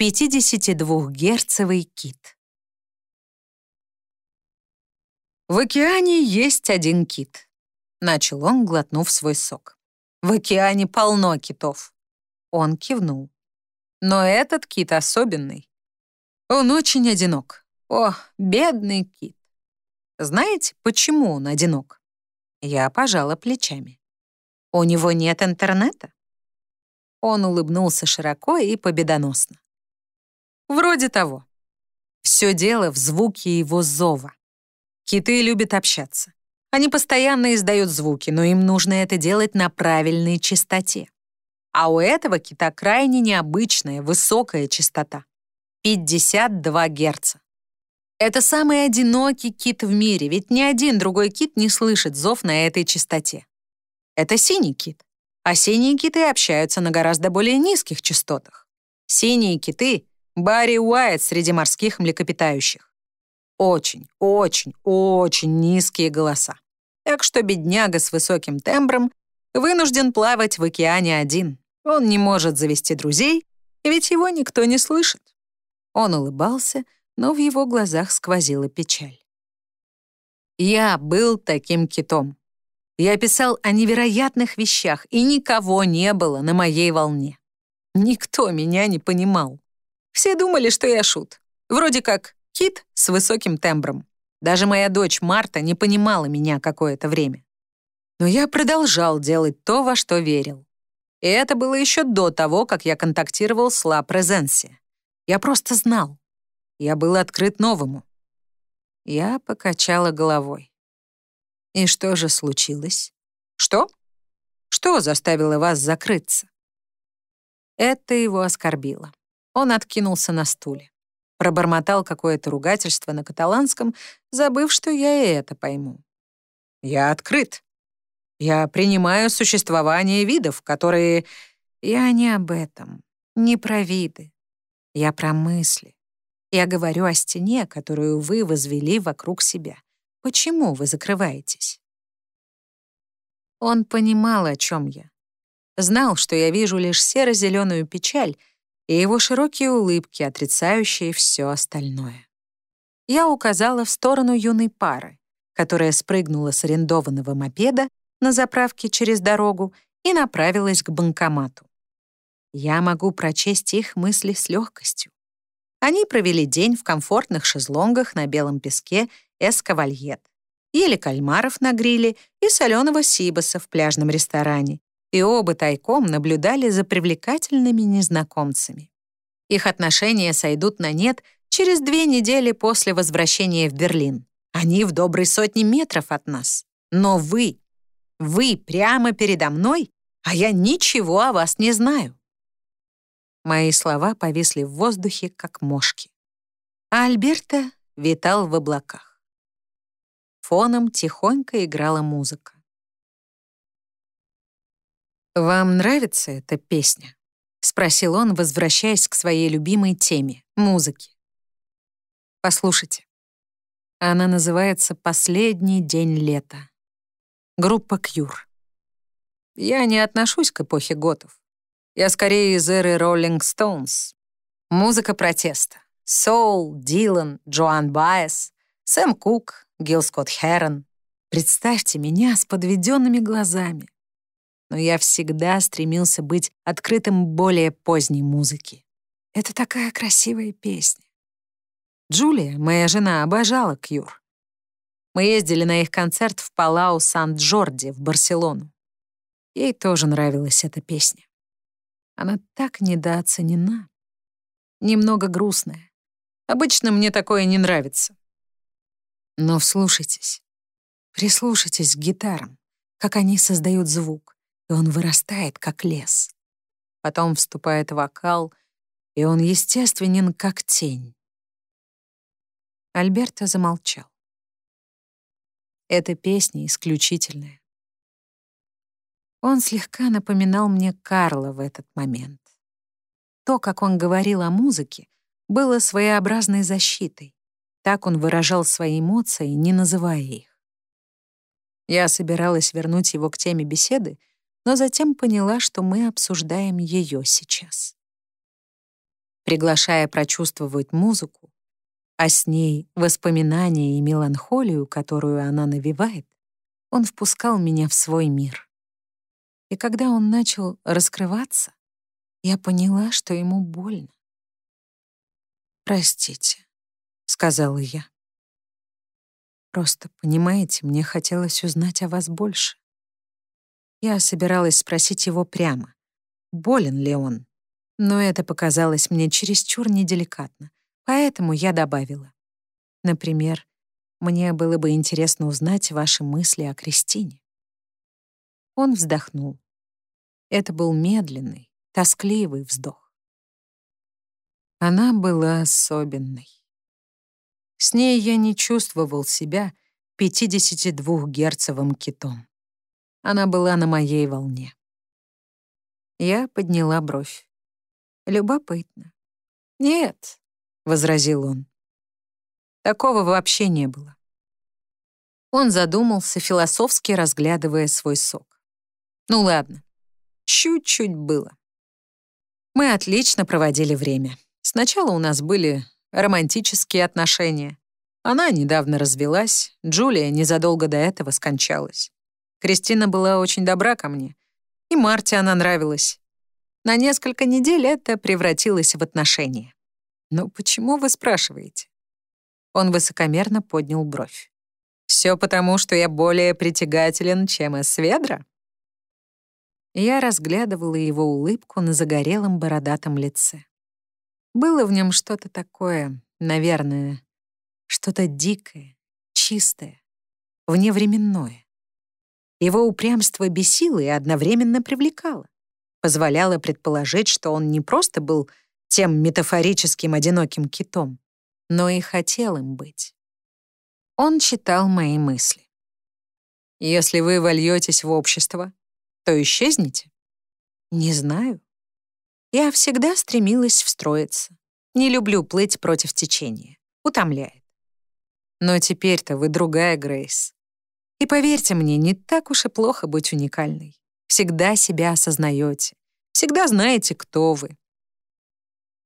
52-герцовый кит. «В океане есть один кит», — начал он, глотнув свой сок. «В океане полно китов». Он кивнул. «Но этот кит особенный. Он очень одинок. О, бедный кит. Знаете, почему он одинок?» Я пожала плечами. «У него нет интернета?» Он улыбнулся широко и победоносно. Вроде того. Все дело в звуке его зова. Киты любят общаться. Они постоянно издают звуки, но им нужно это делать на правильной частоте. А у этого кита крайне необычная, высокая частота — 52 Гц. Это самый одинокий кит в мире, ведь ни один другой кит не слышит зов на этой частоте. Это синий кит, а синие киты общаются на гораздо более низких частотах. Синие киты Барри Уайт среди морских млекопитающих. Очень, очень, очень низкие голоса. Так что бедняга с высоким тембром вынужден плавать в океане один. Он не может завести друзей, ведь его никто не слышит. Он улыбался, но в его глазах сквозила печаль. Я был таким китом. Я писал о невероятных вещах, и никого не было на моей волне. Никто меня не понимал. Все думали, что я шут. Вроде как кит с высоким тембром. Даже моя дочь Марта не понимала меня какое-то время. Но я продолжал делать то, во что верил. И это было еще до того, как я контактировал с Ла Презенси. Я просто знал. Я был открыт новому. Я покачала головой. И что же случилось? Что? Что заставило вас закрыться? Это его оскорбило. Он откинулся на стуле. Пробормотал какое-то ругательство на каталанском, забыв, что я и это пойму. «Я открыт. Я принимаю существование видов, которые...» «Я не об этом, не про виды. Я про мысли. Я говорю о стене, которую вы возвели вокруг себя. Почему вы закрываетесь?» Он понимал, о чем я. Знал, что я вижу лишь серо-зеленую печаль — и его широкие улыбки, отрицающие все остальное. Я указала в сторону юной пары, которая спрыгнула с арендованного мопеда на заправке через дорогу и направилась к банкомату. Я могу прочесть их мысли с легкостью. Они провели день в комфортных шезлонгах на белом песке Эскавальет, ели кальмаров на гриле и соленого сибаса в пляжном ресторане и оба тайком наблюдали за привлекательными незнакомцами. Их отношения сойдут на нет через две недели после возвращения в Берлин. Они в доброй сотне метров от нас. Но вы, вы прямо передо мной, а я ничего о вас не знаю. Мои слова повисли в воздухе, как мошки. А Альберта витал в облаках. Фоном тихонько играла музыка. «Вам нравится эта песня?» — спросил он, возвращаясь к своей любимой теме — музыке. «Послушайте. Она называется «Последний день лета». Группа «Кьюр». Я не отношусь к эпохе готов. Я скорее из эры Rolling Stones. Музыка протеста. Соул, Дилан, Джоан Байес, Сэм Кук, Гил Скотт Херон. Представьте меня с подведенными глазами но я всегда стремился быть открытым более поздней музыки. Это такая красивая песня. Джулия, моя жена, обожала Кьюр. Мы ездили на их концерт в Палау Сан-Джорди в Барселону. Ей тоже нравилась эта песня. Она так недооценена. Немного грустная. Обычно мне такое не нравится. Но вслушайтесь, прислушайтесь к гитарам, как они создают звук и он вырастает, как лес. Потом вступает вокал, и он естественен, как тень. Альберто замолчал. Эта песня исключительная. Он слегка напоминал мне Карла в этот момент. То, как он говорил о музыке, было своеобразной защитой. Так он выражал свои эмоции, не называя их. Я собиралась вернуть его к теме беседы, но затем поняла, что мы обсуждаем ее сейчас. приглашая прочувствовать музыку, а с ней воспоминания и меланхолию, которую она навевает, он впускал меня в свой мир. И когда он начал раскрываться, я поняла, что ему больно. «Простите», — сказала я. «Просто, понимаете, мне хотелось узнать о вас больше». Я собиралась спросить его прямо, болен ли он, но это показалось мне чересчур неделикатно, поэтому я добавила. Например, мне было бы интересно узнать ваши мысли о Кристине. Он вздохнул. Это был медленный, тоскливый вздох. Она была особенной. С ней я не чувствовал себя 52-герцовым китом. Она была на моей волне. Я подняла бровь. Любопытно. «Нет», — возразил он. Такого вообще не было. Он задумался, философски разглядывая свой сок. Ну ладно, чуть-чуть было. Мы отлично проводили время. Сначала у нас были романтические отношения. Она недавно развелась, Джулия незадолго до этого скончалась. Кристина была очень добра ко мне, и Марте она нравилась. На несколько недель это превратилось в отношения. «Ну почему вы спрашиваете?» Он высокомерно поднял бровь. «Все потому, что я более притягателен, чем Эсведра?» Я разглядывала его улыбку на загорелом бородатом лице. Было в нем что-то такое, наверное, что-то дикое, чистое, вневременное. Его упрямство бесило и одновременно привлекало позволяло предположить, что он не просто был тем метафорическим одиноким китом, но и хотел им быть. Он читал мои мысли. «Если вы вольетесь в общество, то исчезнете?» «Не знаю. Я всегда стремилась встроиться. Не люблю плыть против течения. Утомляет. Но теперь-то вы другая, Грейс. И поверьте мне, не так уж и плохо быть уникальной всегда себя осознаете, всегда знаете, кто вы.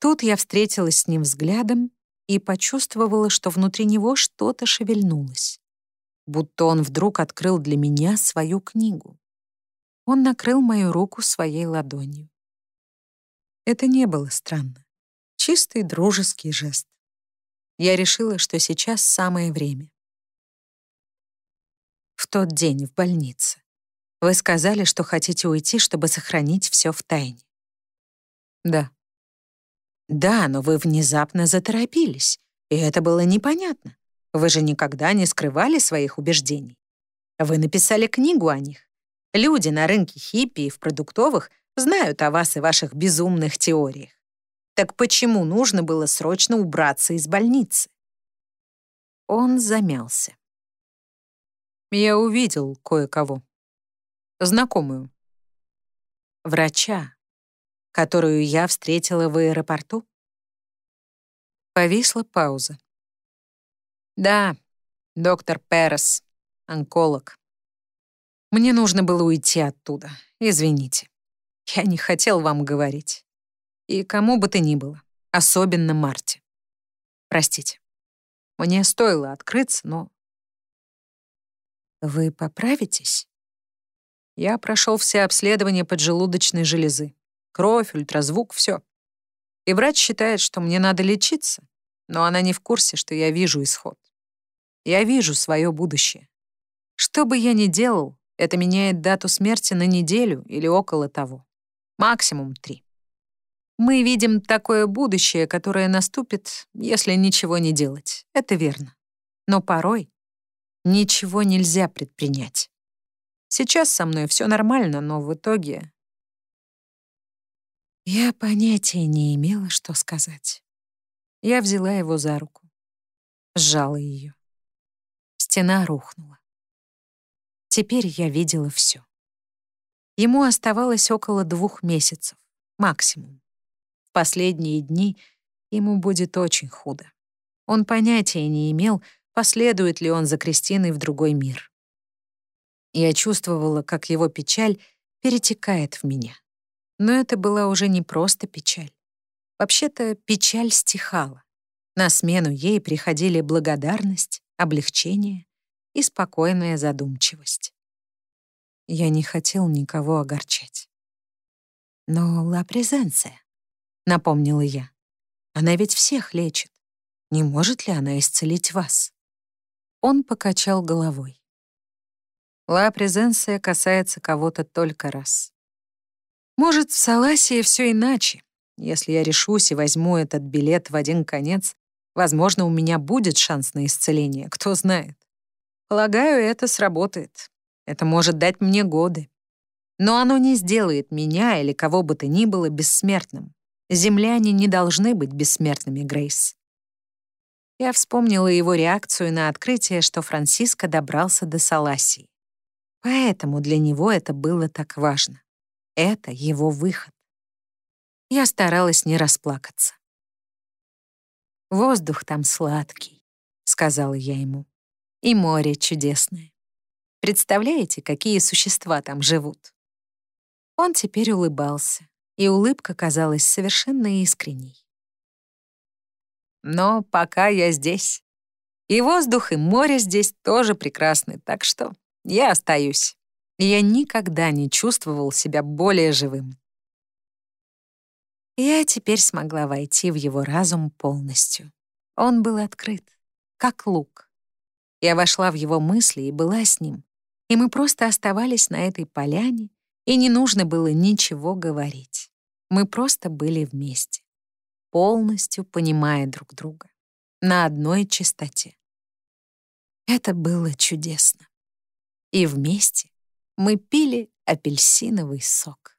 Тут я встретилась с ним взглядом и почувствовала, что внутри него что-то шевельнулось, будто он вдруг открыл для меня свою книгу. Он накрыл мою руку своей ладонью. Это не было странно. Чистый дружеский жест. Я решила, что сейчас самое время. Тот день в больнице. Вы сказали, что хотите уйти, чтобы сохранить все в тайне. Да. Да, но вы внезапно заторопились, и это было непонятно. Вы же никогда не скрывали своих убеждений. Вы написали книгу о них. Люди на рынке хиппи и в продуктовых знают о вас и ваших безумных теориях. Так почему нужно было срочно убраться из больницы? Он замялся. Я увидел кое-кого знакомую. Врача, которую я встретила в аэропорту? Повисла пауза. Да, доктор Перес, онколог. Мне нужно было уйти оттуда. Извините. Я не хотел вам говорить. И кому бы то ни было, особенно Марте. Простите. Мне стоило открыться, но... Вы поправитесь? Я прошел все обследования поджелудочной железы. Кровь, ультразвук, все. И врач считает, что мне надо лечиться, но она не в курсе, что я вижу исход. Я вижу свое будущее. Что бы я ни делал, это меняет дату смерти на неделю или около того. Максимум три. Мы видим такое будущее, которое наступит, если ничего не делать. Это верно. Но порой ничего нельзя предпринять. Сейчас со мной все нормально, но в итоге... Я понятия не имела, что сказать. Я взяла его за руку, сжала ее. Стена рухнула. Теперь я видела все. Ему оставалось около двух месяцев, максимум. В последние дни ему будет очень худо. Он понятия не имел, последует ли он за Кристиной в другой мир. Я чувствовала, как его печаль перетекает в меня. Но это была уже не просто печаль. Вообще-то печаль стихала. На смену ей приходили благодарность, облегчение и спокойная задумчивость. Я не хотел никого огорчать. «Но ла презенция», — напомнила я. «Она ведь всех лечит. Не может ли она исцелить вас?» Он покачал головой. «Ла презенция касается кого-то только раз. Может, в Саласии все иначе. Если я решусь и возьму этот билет в один конец, возможно, у меня будет шанс на исцеление, кто знает. Полагаю, это сработает. Это может дать мне годы. Но оно не сделает меня или кого бы то ни было бессмертным. Земляне не должны быть бессмертными, Грейс. Я вспомнила его реакцию на открытие, что Франциско добрался до Саласии. Поэтому для него это было так важно. Это его выход. Я старалась не расплакаться. «Воздух там сладкий», — сказала я ему. «И море чудесное. Представляете, какие существа там живут?» Он теперь улыбался, и улыбка казалась совершенно искренней. «Но пока я здесь. И воздух, и море здесь тоже прекрасны, так что я остаюсь. Я никогда не чувствовал себя более живым. Я теперь смогла войти в его разум полностью. Он был открыт, как лук. Я вошла в его мысли и была с ним, и мы просто оставались на этой поляне, и не нужно было ничего говорить. Мы просто были вместе, полностью понимая друг друга, на одной частоте. Это было чудесно. И вместе мы пили апельсиновый сок.